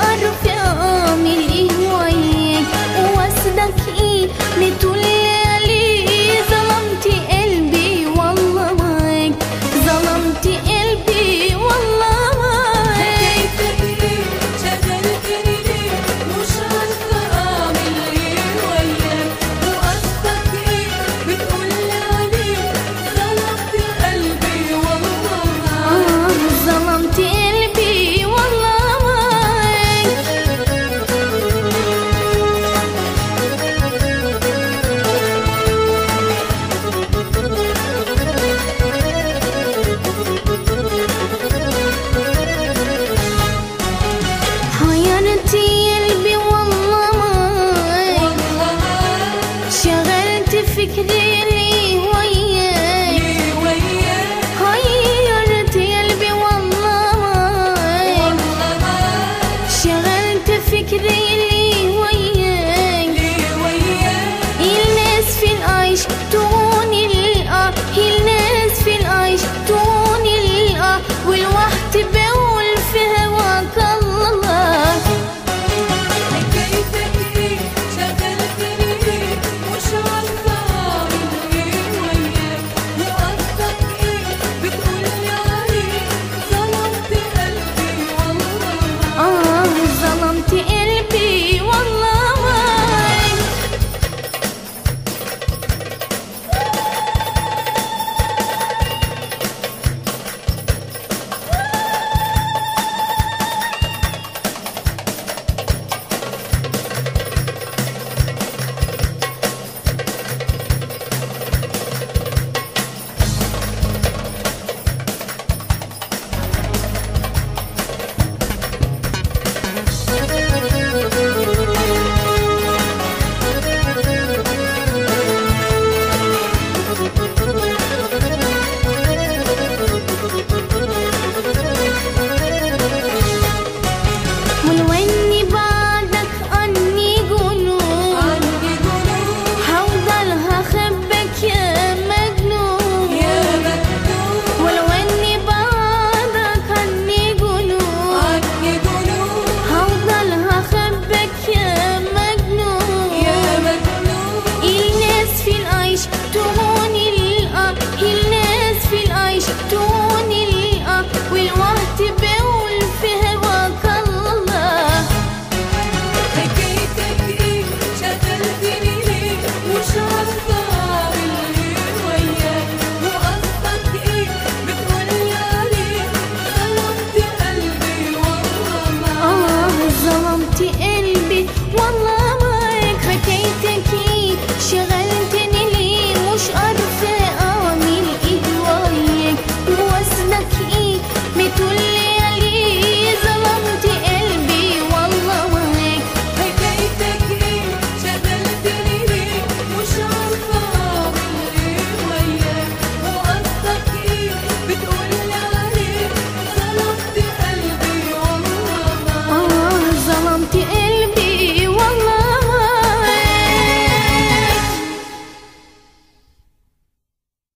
arrufia